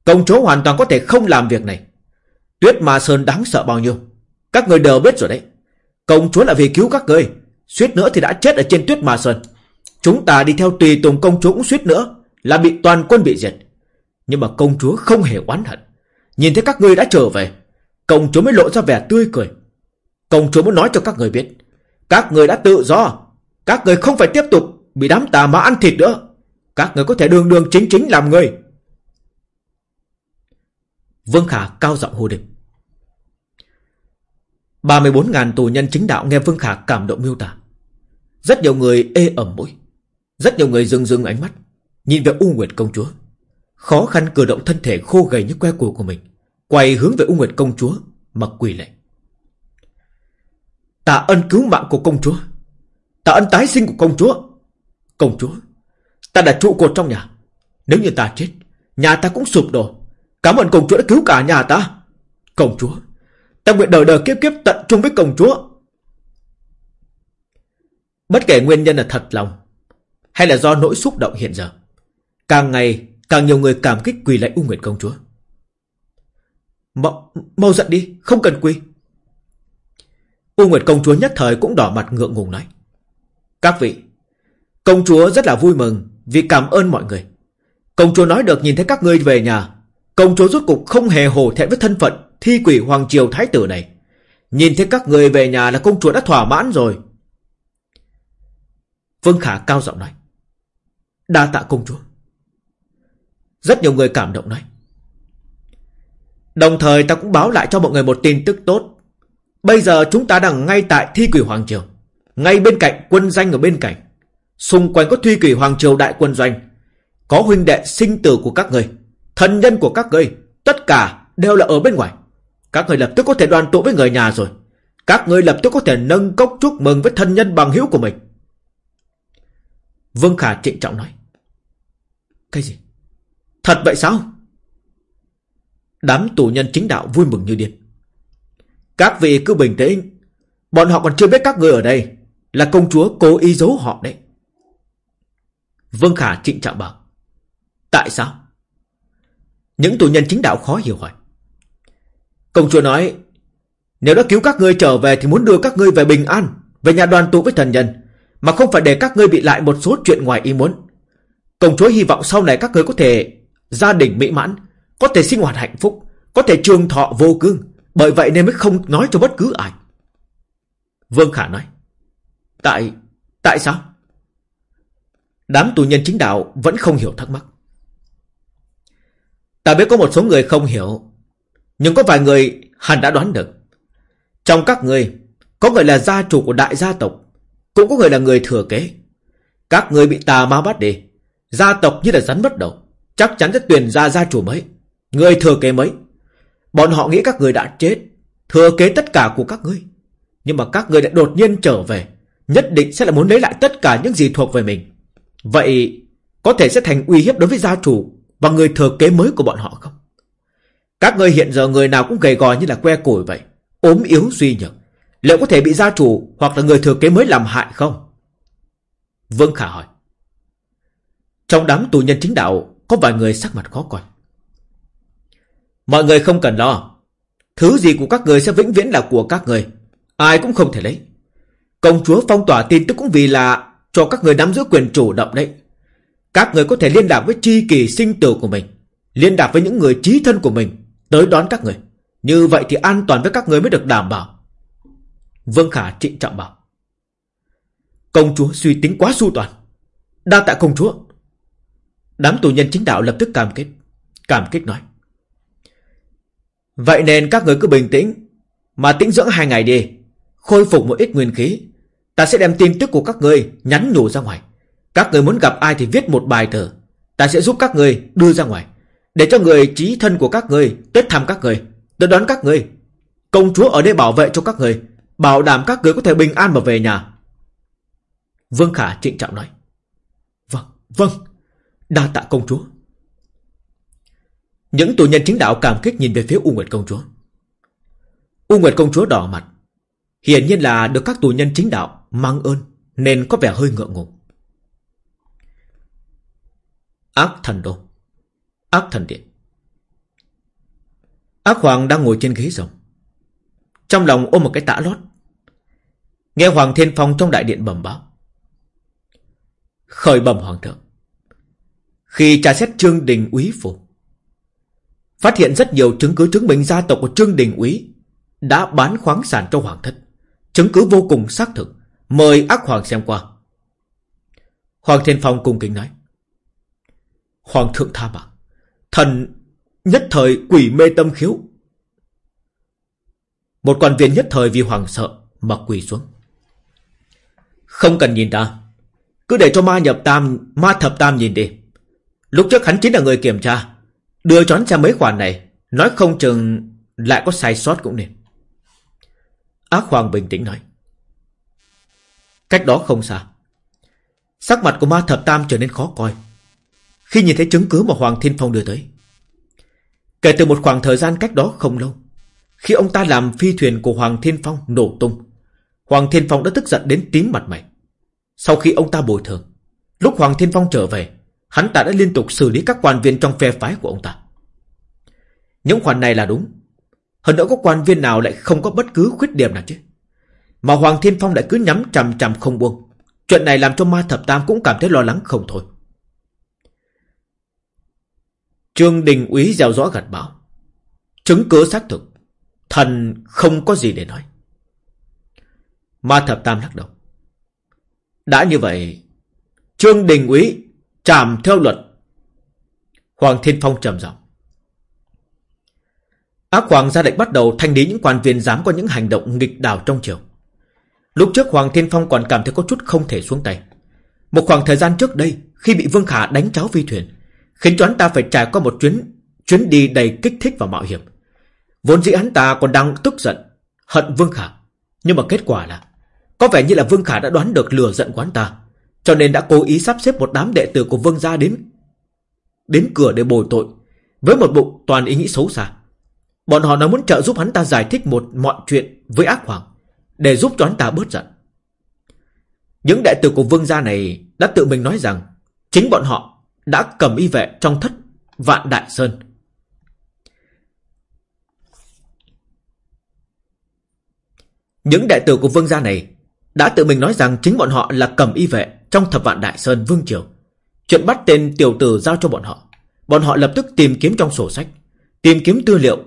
Công chúa hoàn toàn có thể không làm việc này. Tuyết Ma Sơn đáng sợ bao nhiêu. Các người đều biết rồi đấy. Công chúa là vì cứu các người. Suýt nữa thì đã chết ở trên Tuyết Ma Sơn. Chúng ta đi theo tùy tùng công chúa cũng suýt nữa là bị toàn quân bị diệt. Nhưng mà công chúa không hề oán hận. Nhìn thấy các ngươi đã trở về, công chúa mới lộ ra vẻ tươi cười. Công chúa muốn nói cho các người biết, các người đã tự do, các người không phải tiếp tục bị đám tà ma ăn thịt nữa. Các người có thể đường đường chính chính làm người. Vương Khả cao giọng hô địch 34.000 tù nhân chính đạo nghe Vương Khả cảm động miêu tả. Rất nhiều người ê ẩm mũi. Rất nhiều người dưng dưng ánh mắt. Nhìn về U Nguyệt công chúa. Khó khăn cử động thân thể khô gầy như que củ của mình. Quay hướng về U Nguyệt công chúa Mà quỳ lệ. Tạ ân cứu mạng của công chúa. Tạ ân tái sinh của công chúa. Công chúa, Ta đã trụ cột trong nhà. Nếu như ta chết, Nhà ta cũng sụp đổ. Cảm ơn công chúa đã cứu cả nhà ta. Công chúa Ta nguyện đời đời kiếp kiếp tận chung với công chúa. Bất kể nguyên nhân là thật lòng Hay là do nỗi xúc động hiện giờ Càng ngày càng nhiều người cảm kích quỳ lại U Nguyệt công chúa. Mau, mau giận đi Không cần quỳ. U Nguyệt công chúa nhất thời cũng đỏ mặt ngượng ngùng nói. Các vị Công chúa rất là vui mừng Vì cảm ơn mọi người. Công chúa nói được nhìn thấy các ngươi về nhà Công chúa rốt cục không hề hổ thẹn với thân phận Thi quỷ hoàng triều thái tử này. Nhìn thấy các người về nhà là công chúa đã thỏa mãn rồi. Vương Khả cao giọng nói, Đa tạ công chúa. Rất nhiều người cảm động nói, Đồng thời ta cũng báo lại cho mọi người một tin tức tốt. Bây giờ chúng ta đang ngay tại thi quỷ Hoàng Triều, Ngay bên cạnh quân danh ở bên cạnh. Xung quanh có thi quỷ Hoàng Triều đại quân doanh, Có huynh đệ sinh tử của các người. Thần nhân của các người Tất cả đều là ở bên ngoài Các người lập tức có thể đoàn tụ với người nhà rồi Các người lập tức có thể nâng cốc chúc mừng với thân nhân bằng hữu của mình Vương Khả trịnh trọng nói. Cái gì? Thật vậy sao? Đám tù nhân chính đạo vui mừng như điên. Các vị cứ bình tĩnh. Bọn họ còn chưa biết các người ở đây. Là công chúa cố ý giấu họ đấy. Vương Khả trịnh trọng bảo. Tại sao? Những tù nhân chính đạo khó hiểu hỏi. Công chúa nói, nếu đã cứu các ngươi trở về thì muốn đưa các ngươi về bình an, về nhà đoàn tụ với thần nhân. Mà không phải để các ngươi bị lại một số chuyện ngoài ý muốn Công chúa hy vọng sau này các ngươi có thể Gia đình mỹ mãn Có thể sinh hoạt hạnh phúc Có thể trường thọ vô cương Bởi vậy nên mới không nói cho bất cứ ai Vương Khả nói Tại... tại sao? Đám tù nhân chính đạo vẫn không hiểu thắc mắc Ta biết có một số người không hiểu, Nhưng có vài người hẳn đã đoán được. Trong các người, Có người là gia chủ của đại gia tộc, cũng có người là người thừa kế. Các người bị tà ma bắt đi, Gia tộc như là rắn bất đầu, Chắc chắn sẽ tuyển ra gia chủ mới, Người thừa kế mới. Bọn họ nghĩ các người đã chết, Thừa kế tất cả của các ngươi. Nhưng mà các người lại đột nhiên trở về, Nhất định sẽ là muốn lấy lại tất cả những gì thuộc về mình. Vậy Có thể sẽ thành uy hiếp đối với gia chủ và người thừa kế mới của bọn họ không Các người hiện giờ người nào cũng gầy gò như là que củi vậy, ốm yếu suy nhược Liệu có thể bị gia chủ hoặc là người thừa kế mới làm hại không? Vương Khả hỏi. Trong đám tù nhân chính đạo, có vài người sắc mặt khó coi. Mọi người không cần lo. Thứ gì của các người sẽ vĩnh viễn là của các người. Ai cũng không thể lấy. Công chúa phong tỏa tin tức cũng vì là cho các người nắm giữ quyền chủ động đấy. Các người có thể liên lạc với chi kỳ sinh tử của mình. Liên lạc với những người trí thân của mình. Tới đón các người. Như vậy thì an toàn với các người mới được đảm bảo. Vương Khả trịnh trọng bảo. Công chúa suy tính quá su toàn. Đa tạ công chúa. Đám tù nhân chính đạo lập tức cam kết. Cảm kích nói. Vậy nên các người cứ bình tĩnh. Mà tĩnh dưỡng hai ngày đi. Khôi phục một ít nguyên khí. Ta sẽ đem tin tức của các người nhắn nhủ ra ngoài. Các người muốn gặp ai thì viết một bài thờ Ta sẽ giúp các người đưa ra ngoài. Để cho người trí thân của các người tới thăm các người. Tới đón các người. Công chúa ở đây bảo vệ cho các người. Bảo đảm các người có thể bình an mà về nhà Vương Khả trịnh trọng nói Vâng, vâng Đa tạ công chúa Những tù nhân chính đạo cảm kích nhìn về phía U Nguyệt công chúa U Nguyệt công chúa đỏ mặt Hiển nhiên là được các tù nhân chính đạo Mang ơn Nên có vẻ hơi ngượng ngùng Ác thần đô Ác thần điện Ác hoàng đang ngồi trên ghế rồng Trong lòng ôm một cái tã lót Nghe Hoàng Thiên Phong trong đại điện bẩm báo. Khởi bẩm Hoàng thượng. Khi tra xét Trương Đình Úy phủ, phát hiện rất nhiều chứng cứ chứng minh gia tộc của Trương Đình Úy đã bán khoáng sản cho Hoàng thất. Chứng cứ vô cùng xác thực. Mời ác hoàng xem qua. Hoàng Thiên Phong cung kính nói. Hoàng thượng tha mạng. Thần nhất thời quỷ mê tâm khiếu. Một quan viên nhất thời vì hoàng sợ mà quỳ xuống. Không cần nhìn ta. Cứ để cho ma nhập tam, Ma thập tam nhìn đi. Lúc trước hắn chính là người kiểm tra. Đưa cho hắn xem mấy khoản này. Nói không chừng lại có sai sót cũng nên. Ác Hoàng bình tĩnh nói. Cách đó không xa. Sắc mặt của ma thập tam trở nên khó coi. Khi nhìn thấy chứng cứ mà Hoàng Thiên Phong đưa tới. Kể từ một khoảng thời gian cách đó không lâu, Khi ông ta làm phi thuyền của Hoàng Thiên Phong nổ tung, Hoàng Thiên Phong đã tức giận đến tím mặt mày. Sau khi ông ta bồi thường, Lúc Hoàng Thiên Phong trở về, Hắn ta đã liên tục xử lý các quan viên trong phe phái của ông ta. Những khoản này là đúng, Hơn nữa có quan viên nào lại không có bất cứ khuyết điểm nào chứ? Mà Hoàng Thiên Phong lại cứ nhắm chằm chằm không buông. Chuyện này làm cho ma thập tam cũng cảm thấy lo lắng không thôi. Trương Đình Úy gieo rõ gật bảo Chứng cứ xác thực Thần không có gì để nói. Ma thập tam lắc đầu. Đã như vậy Trương Đình Úy Trảm theo luật. Hoàng Thiên Phong trầm giọng. Ác Hoàng ra lệnh bắt đầu thanh lý những quan viên dám có những hành động nghịch đảo trong triều. Lúc trước Hoàng Thiên Phong còn cảm thấy có chút không thể xuống tay. Một khoảng thời gian trước đây, khi bị Vương Khả đánh cháo phi thuyền, khiến cho hắn ta phải trải qua một chuyến chuyến đi đầy kích thích và mạo hiểm. Vốn dĩ hắn ta còn đang tức giận, hận Vương Khả. Nhưng mà kết quả là, có vẻ như là Vương Khả đã đoán được lừa giận của hắn ta, cho nên đã cố ý sắp xếp một đám đệ tử của Vương gia đến đến cửa để bồi tội, với một bụng toàn ý nghĩ xấu xa. Bọn họ nói muốn trợ giúp hắn ta giải thích một mọi chuyện với ác hoàng, để giúp cho hắn ta bớt giận. Những đệ tử của vương gia này đã tự mình nói rằng chính bọn họ đã cầm y vệ trong thất vạn đại sơn. Những đại tử của vương gia này đã tự mình nói rằng chính bọn họ là cầm y vệ trong thập vạn đại sơn vương triều. Chuyện bắt tên tiểu tử giao cho bọn họ. Bọn họ lập tức tìm kiếm trong sổ sách, tìm kiếm tư liệu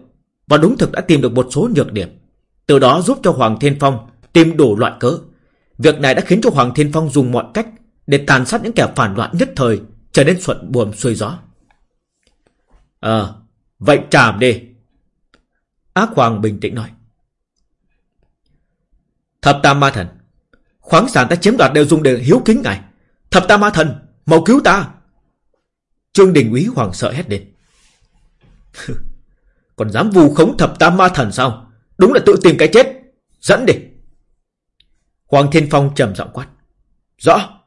và đúng thực đã tìm được một số nhược điểm. Từ đó giúp cho Hoàng Thiên Phong tìm đủ loại cớ. Việc này đã khiến cho Hoàng Thiên Phong dùng mọi cách để tàn sát những kẻ phản loạn nhất thời trở nên thuận buồm xuôi gió. Ờ, vậy trảm đi. Ác Hoàng bình tĩnh nói. Thập Tam Ma Thần, khoáng sản ta chiếm đoạt đều dùng để hiếu kính ngài. Thập Tam Ma Thần, mau cứu ta. Trương Đình Úy hoàng sợ hét lên. Còn dám vù khống thập tam ma thần sao Đúng là tự tìm cái chết Dẫn đi Hoàng Thiên Phong trầm giọng quát Rõ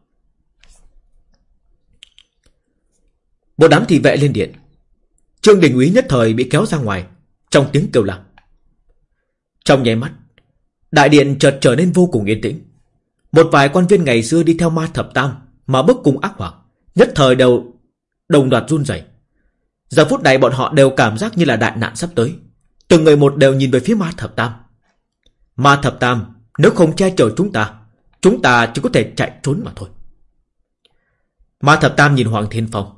Một đám thị vệ lên điện Trương Đình Úy nhất thời bị kéo ra ngoài Trong tiếng kêu la Trong nháy mắt Đại điện chợt trở nên vô cùng yên tĩnh Một vài quan viên ngày xưa đi theo ma thập tam Mà bức cùng ác hoàng Nhất thời đều đồng loạt run rẩy Giờ phút này bọn họ đều cảm giác như là đại nạn sắp tới. Từng người một đều nhìn về phía ma thập tam. Ma thập tam, nếu không che chở chúng ta, chúng ta chỉ có thể chạy trốn mà thôi. Ma thập tam nhìn Hoàng Thiên Phong.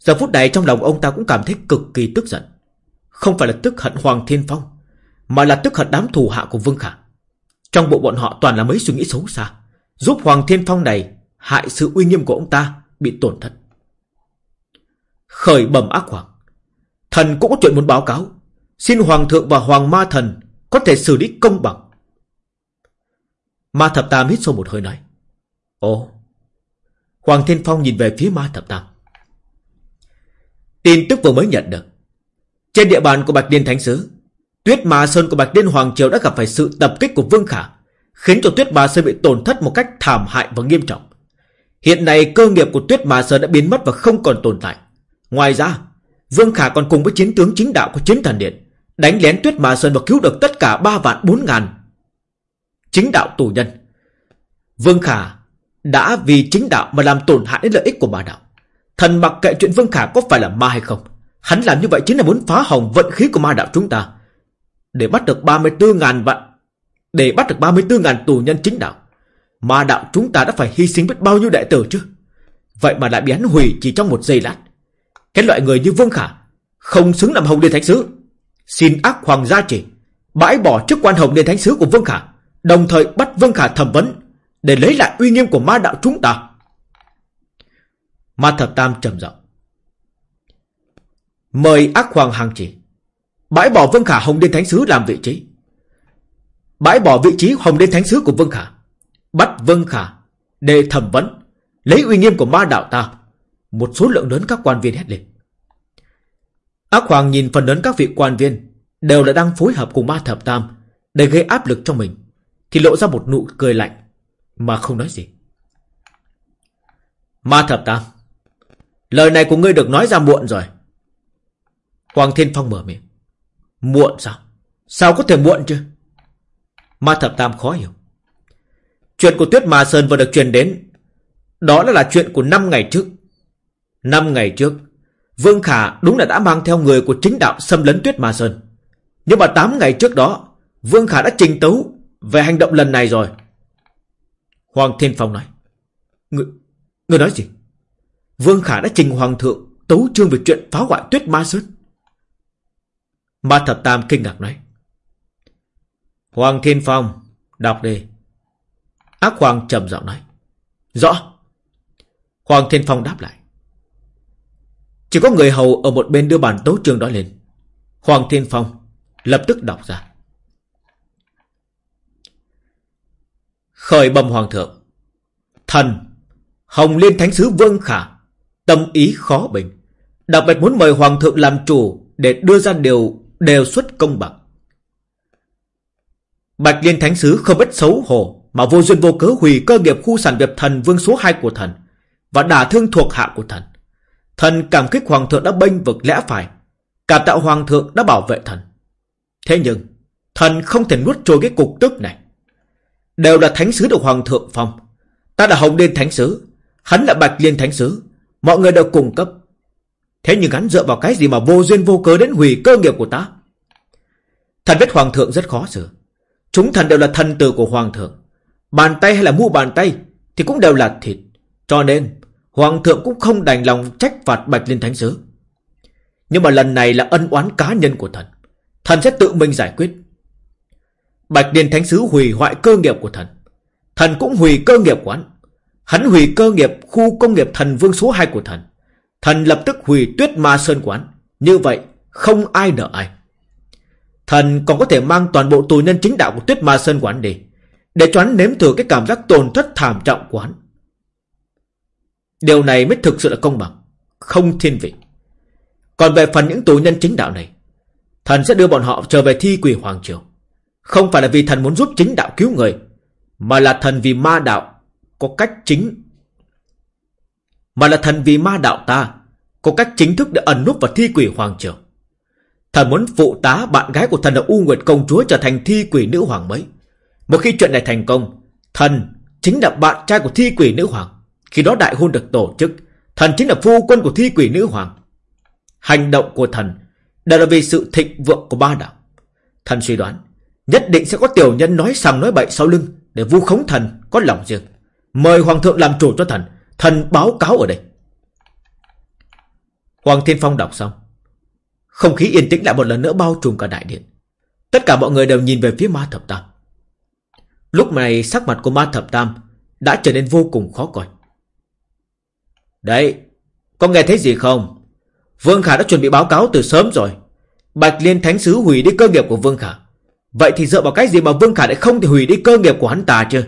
Giờ phút này trong lòng ông ta cũng cảm thấy cực kỳ tức giận. Không phải là tức hận Hoàng Thiên Phong, mà là tức hận đám thù hạ của Vương Khả. Trong bộ bọn họ toàn là mấy suy nghĩ xấu xa, giúp Hoàng Thiên Phong này hại sự uy nghiêm của ông ta bị tổn thất. Khởi bẩm ác hoàng Thần cũng có chuyện muốn báo cáo Xin hoàng thượng và hoàng ma thần Có thể xử lý công bằng Ma thập tam hít sâu một hơi nói Ồ Hoàng Thiên Phong nhìn về phía ma thập tam Tin tức vừa mới nhận được Trên địa bàn của Bạch Điên Thánh Sứ Tuyết Ma Sơn của Bạch Điên Hoàng Triều đã gặp phải sự tập kích của Vương Khả Khiến cho Tuyết Ma Sơn bị tổn thất một cách thảm hại và nghiêm trọng Hiện nay cơ nghiệp của Tuyết Ma Sơn đã biến mất và không còn tồn tại Ngoài ra, Vương Khả còn cùng với chiến tướng chính đạo của chiến thần điện đánh lén Tuyết Ma Sơn và cứu được tất cả 3 vạn 4 ngàn chính đạo tù nhân. Vương Khả đã vì chính đạo mà làm tổn hại đến lợi ích của bà đạo. Thần mặc kệ chuyện Vương Khả có phải là ma hay không. Hắn làm như vậy chính là muốn phá hỏng vận khí của ma đạo chúng ta. Để bắt được 34 ngàn vạn, để bắt được 34 ngàn tù nhân chính đạo. Ma đạo chúng ta đã phải hy sinh biết bao nhiêu đệ tử chứ. Vậy mà lại bị hắn hủy chỉ trong một giây lát. Cái loại người như Vương Khả, Không xứng làm Hồng Liên Thánh Sứ Xin ác hoàng gia chỉ Bãi bỏ chức quan Hồng Liên Thánh Sứ của Vương Khả, Đồng thời bắt Vương Khả thẩm vấn Để lấy lại uy nghiêm của ma đạo chúng ta Ma Thập Tam trầm giọng. Mời ác hoàng hàng chỉ. Bãi bỏ Vương Khả Hồng Liên Thánh Sứ làm vị trí. Bãi bỏ vị trí Hồng Liên Thánh Sứ của Vương Khả. Bắt Vương Khả Để thẩm vấn, Lấy uy nghiêm của ma đạo ta. Một số lượng lớn các quan viên hét lên. Ác Hoàng nhìn phần lớn các vị quan viên Đều là đang phối hợp cùng ma thập tam Để gây áp lực cho mình, Thì lộ ra một nụ cười lạnh, Mà không nói gì. Ma thập tam Lời này của ngươi được nói ra muộn rồi. Hoàng Thiên Phong mở miệng. Muộn sao? Sao có thể muộn chứ? Ma thập tam khó hiểu. Chuyện của Tuyết Ma Sơn vừa được truyền đến. Đó là, là chuyện của năm ngày trước. Năm ngày trước Vương Khả đúng là đã mang theo người của chính đạo xâm lấn Tuyết Ma Sơn. Nhưng mà 8 ngày trước đó Vương Khả đã trình tấu Về hành động lần này rồi. Hoàng Thiên Phong nói Người, người nói gì? Vương Khả đã trình Hoàng thượng Tấu chương về chuyện phá hoại Tuyết Ma Sơn. Ma Thập Tam kinh ngạc nói, Hoàng Thiên Phong, Đọc đi. Ác Hoàng trầm giọng nói, Rõ. Hoàng Thiên Phong đáp lại, Chỉ có người hầu ở một bên đưa bản tấu chương đó lên. Hoàng Thiên Phong Lập tức đọc ra, Khởi bầm Hoàng thượng, Thần Hồng Liên Thánh Sứ Vương Khả Tâm ý khó bình. Đặc biệt muốn mời Hoàng thượng làm chủ Để đưa ra điều đều xuất công bằng. Bạch Liên Thánh Sứ không biết xấu hổ Mà vô duyên vô cớ hủy cơ nghiệp khu sản nghiệp thần vương số 2 của thần Và đả thương thuộc hạ của thần. Thần cảm kích Hoàng thượng đã bênh vực lẽ phải, cả tạo Hoàng thượng đã bảo vệ thần. Thế nhưng, Thần không thể nuốt trôi cái cục tức này. Đều là Thánh Sứ được Hoàng thượng phong. Ta là Hồng Liên Thánh Sứ, Hắn là Bạch Liên Thánh Sứ. Mọi người đều cùng cấp. Thế nhưng hắn dựa vào cái gì mà vô duyên vô cớ đến hủy cơ nghiệp của ta? Thần biết Hoàng thượng rất khó xử. Chúng thần đều là thần tử của Hoàng thượng. Bàn tay hay là mu bàn tay Thì cũng đều là thịt. Cho nên, Hoàng thượng cũng không đành lòng trách phạt Bạch Liên Thánh Sứ. Nhưng mà lần này là ân oán cá nhân của thần. Thần sẽ tự mình giải quyết. Bạch Liên Thánh Sứ hủy hoại cơ nghiệp của thần. Thần cũng hủy cơ nghiệp của hắn. Hắn hủy cơ nghiệp khu công nghiệp thần vương số 2 của thần. Thần lập tức hủy tuyết ma sơn quán. Như vậy, không ai nợ ai. Thần còn có thể mang toàn bộ tù nhân chính đạo của tuyết ma sơn quán đi, Để cho hắn nếm thử cái cảm giác tổn thất thảm trọng của hắn. Điều này mới thực sự là công bằng, Không thiên vị. Còn về phần những tù nhân chính đạo này, Thần sẽ đưa bọn họ trở về thi quỷ Hoàng Triều. Không phải là vì thần muốn giúp chính đạo cứu người, Mà là thần vì ma đạo có cách chính, Mà là thần vì ma đạo ta, Có cách chính thức để ẩn núp vào thi quỷ Hoàng Triều. Thần muốn phụ tá bạn gái của thần là U Nguyệt Công Chúa trở thành thi quỷ nữ hoàng mới. Một khi chuyện này thành công, Thần chính là bạn trai của thi quỷ nữ hoàng. Khi đó đại hôn được tổ chức, Thần chính là phu quân của thi quỷ nữ hoàng. Hành động của thần Đều là vì sự thịnh vượng của ba đạo. Thần suy đoán, Nhất định sẽ có tiểu nhân nói sằng nói bậy sau lưng Để vu khống thần có lòng riêng. Mời hoàng thượng làm chủ cho thần Thần báo cáo ở đây Hoàng Thiên Phong đọc xong không khí yên tĩnh lại một lần nữa bao trùm cả đại điện. Tất cả mọi người đều nhìn về phía ma thập tam. Lúc này sắc mặt của ma thập tam đã trở nên vô cùng khó coi. Đấy, có nghe thấy gì không? Vương Khả đã chuẩn bị báo cáo từ sớm rồi. Bạch Liên Thánh Sứ hủy đi cơ nghiệp của Vương Khả. Vậy thì dựa vào cái gì mà Vương Khả lại không thể hủy đi cơ nghiệp của hắn ta chứ?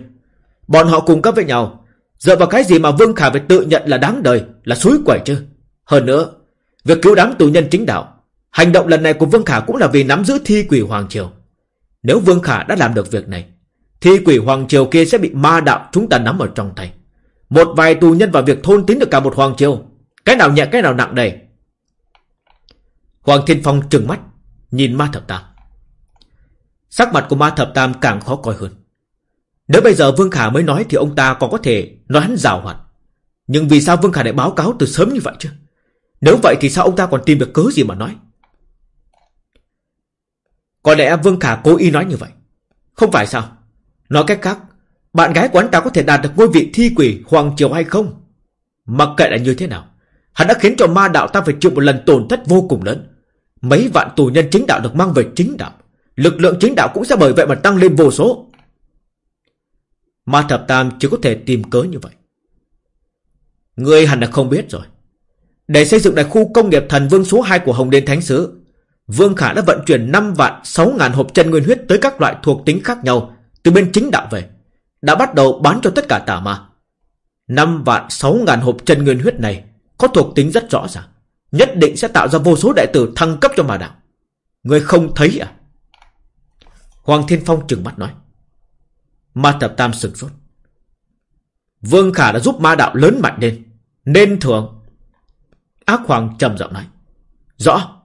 Bọn họ cùng cấp với nhau. Dựa vào cái gì mà Vương Khả phải tự nhận là đáng đời, là suối quẩy chứ? Hơn nữa, việc cứu đám tù nhân chính đạo Hành động lần này của Vương Khả cũng là vì nắm giữ thi quỷ Hoàng Triều. Nếu Vương Khả đã làm được việc này, thi quỷ Hoàng Triều kia sẽ bị ma đạo chúng ta nắm ở trong tay. Một vài tù nhân vào việc thôn tính được cả một Hoàng Triều. Cái nào nhẹ cái nào nặng đây? Hoàng Thiên Phong trừng mắt, nhìn ma thập tam. Sắc mặt của ma thập tam càng khó coi hơn. Nếu bây giờ Vương Khả mới nói thì ông ta còn có thể nói hắn rào hoạt. Nhưng vì sao Vương Khả lại báo cáo từ sớm như vậy chứ? Nếu vậy thì sao ông ta còn tìm được cớ gì mà nói? Có lẽ Vương Khả cố ý nói như vậy Không phải sao Nói cách khác, Bạn gái của hắn ta có thể đạt được ngôi vị thi quỷ Hoàng Triều hay không Mặc kệ là như thế nào, Hắn đã khiến cho ma đạo ta phải chịu một lần tổn thất vô cùng lớn Mấy vạn tù nhân chính đạo được mang về chính đạo, Lực lượng chính đạo cũng sẽ bởi vậy mà tăng lên vô số Ma thập tam chỉ có thể tìm cớ như vậy Ngươi hẳn là không biết rồi Để xây dựng đại khu công nghiệp thần vương số 2 của Hồng Đền Thánh Sứ, Vương Khả đã vận chuyển 5 vạn 6 ngàn hộp chân nguyên huyết tới các loại thuộc tính khác nhau, từ bên chính đạo về. Đã bắt đầu bán cho tất cả tà ma. 5 vạn 6 ngàn hộp chân nguyên huyết này Có thuộc tính rất rõ ràng, Nhất định sẽ tạo ra vô số đại tử thăng cấp cho ma đạo Người không thấy à Hoàng Thiên Phong trừng mắt nói Ma Thập Tam sừng sốt. Vương Khả đã giúp ma đạo lớn mạnh lên, Nên thường Ác Hoàng trầm giọng nói, Rõ.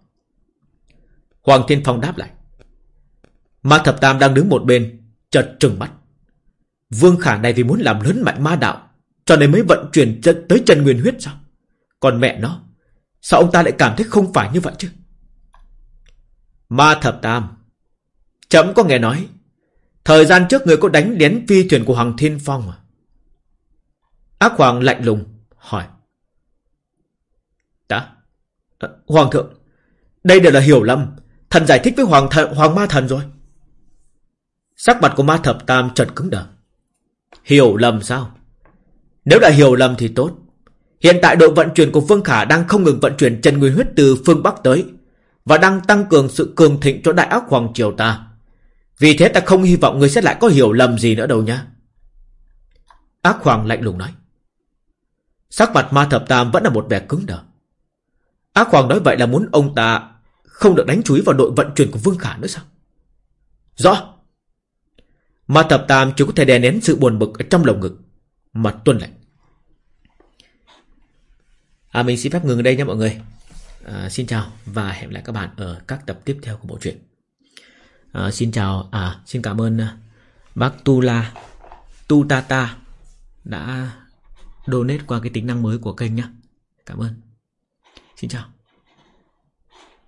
Hoàng Thiên Phong đáp lại, Ma Thập Tam đang đứng một bên, Chợt trừng mắt. Vương Khả này vì muốn làm lớn mạnh ma đạo, Cho nên mới vận chuyển tới chân nguyên huyết sao? Còn mẹ nó, Sao ông ta lại cảm thấy không phải như vậy chứ? Ma Thập Tam, Chấm có nghe nói Thời gian trước người có đánh đến phi thuyền của Hoàng Thiên Phong à? Ác Hoàng lạnh lùng hỏi. Đã à, Hoàng thượng Đây đều là hiểu lầm. Thần giải thích với Hoàng, thần, Hoàng Ma Thần rồi. Sắc mặt của Ma Thập Tam chợt cứng đờ. Hiểu lầm sao? Nếu đã hiểu lầm thì tốt. Hiện tại đội vận chuyển của Vương Khả đang không ngừng vận chuyển chân nguyên huyết từ phương Bắc tới Và đang tăng cường sự cường thịnh cho đại ác Hoàng Triều ta. Vì thế ta không hy vọng người sẽ lại có hiểu lầm gì nữa đâu nhá. Ác Hoàng lạnh lùng nói. Sắc mặt ma thập tam vẫn là một vẻ cứng đờ. Ác Hoàng nói vậy là muốn ông ta Không được đánh chúi vào đội vận chuyển của Vương Khả nữa sao? Rõ. Ma thập tam chỉ có thể đè nén sự buồn bực ở trong lồng ngực Mà tuân lệnh À mình xin phép ngừng ở đây nha mọi người. À, Xin chào và hẹn lại các bạn ở các tập tiếp theo của bộ truyện à, Xin chào À xin cảm ơn ờ, bác Tu La Tu Đã donate qua cái tính năng mới của kênh nhá. Cảm ơn. Xin chào.